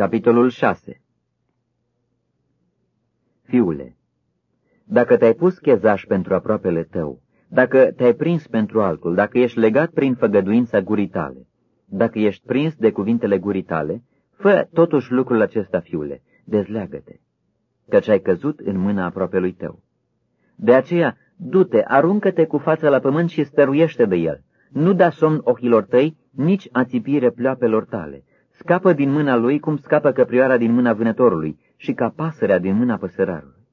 Capitolul 6 Fiule, dacă te-ai pus chezaș pentru aproapele tău, dacă te-ai prins pentru altul, dacă ești legat prin făgăduința gurii tale, dacă ești prins de cuvintele gurii tale, fă totuși lucrul acesta, fiule, dezleagă-te, căci ai căzut în mâna aproapelui tău. De aceea, du-te, aruncă-te cu fața la pământ și stăruiește de el. Nu da somn ochilor tăi, nici ațipire pleoapelor tale. Scapă din mâna lui cum scapă căprioara din mâna vânătorului și ca pasărea din mâna păsărarului.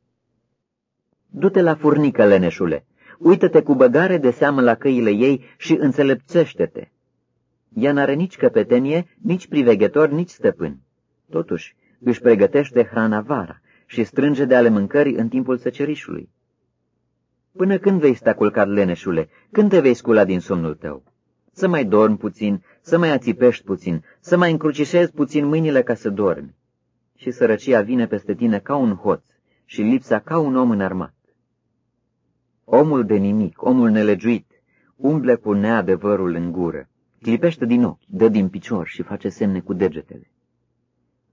Du-te la furnică, leneșule, uită-te cu băgare de seamă la căile ei și înțelepțește-te. Ea n-are nici căpetenie, nici priveghetor, nici stăpân. Totuși, își pregătește hrana vara și strânge de ale mâncării în timpul săcerișului. Până când vei sta culcat, leneșule? Când te vei scula din somnul tău? Să mai dormi puțin, să mai ațipești puțin, să mai încrucișezi puțin mâinile ca să dormi. Și sărăcia vine peste tine ca un hoț și lipsa ca un om înarmat. Omul de nimic, omul nelegiuit, umble cu neadevărul în gură, clipește din ochi, dă din picior și face semne cu degetele.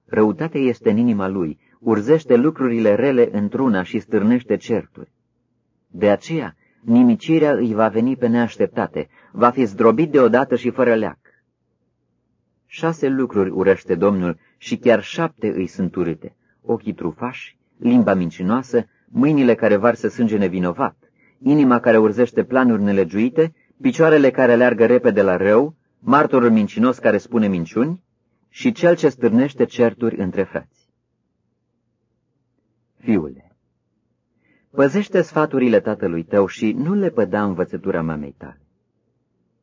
Răutatea este în inima lui, urzește lucrurile rele într-una și stârnește certuri. De aceea, nimicirea îi va veni pe neașteptate, va fi zdrobit deodată și fără leac. Șase lucruri urăște Domnul și chiar șapte îi sunt urâte, ochii trufași, limba mincinoasă, mâinile care varsă sânge nevinovat, inima care urzește planuri nelegiuite, picioarele care leargă repede la rău, martorul mincinos care spune minciuni și cel ce stârnește certuri între frați. Fiule, Păzește sfaturile tatălui tău și nu le păda învățătura mamei tale.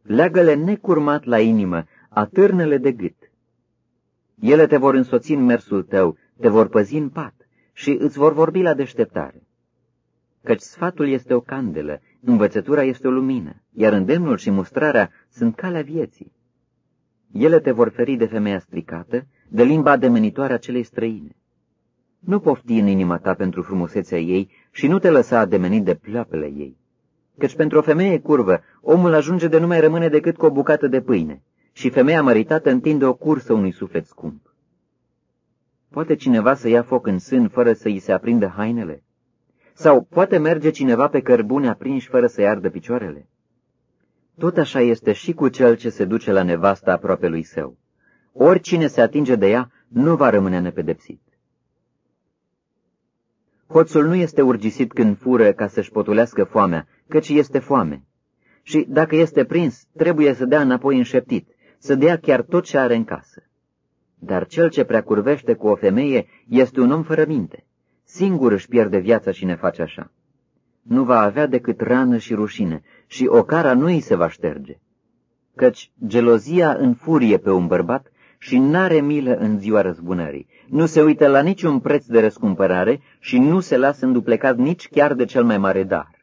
Leagă-le necurmat la inimă, atârnele de gât. Ele te vor însoți în mersul tău, te vor păzi în pat și îți vor vorbi la deșteptare. Căci sfatul este o candelă, învățătura este o lumină, iar îndemnul și mustrarea sunt calea vieții. Ele te vor feri de femeia stricată, de limba ademenitoare a celei străine. Nu pofti în inima ta pentru frumusețea ei și nu te lăsa ademenit de pleoapele ei. Căci pentru o femeie curvă, omul ajunge de nu mai rămâne decât cu o bucată de pâine și femeia măritată întinde o cursă unui suflet scump. Poate cineva să ia foc în sân fără să îi se aprindă hainele? Sau poate merge cineva pe cărbune aprinși fără să-i ardă picioarele? Tot așa este și cu cel ce se duce la nevasta aproape lui său. Oricine se atinge de ea nu va rămâne nepedepsit. Hoțul nu este urgisit când fură ca să-și potulească foamea, căci este foame. Și dacă este prins, trebuie să dea înapoi înșeptit, să dea chiar tot ce are în casă. Dar cel ce prea curvește cu o femeie este un om fără minte. Singur își pierde viața și ne face așa. Nu va avea decât rană și rușine și ocara nu îi se va șterge. Căci gelozia înfurie pe un bărbat și n-are milă în ziua răzbunării, nu se uită la niciun preț de răscumpărare și nu se lasă înduplecat nici chiar de cel mai mare dar.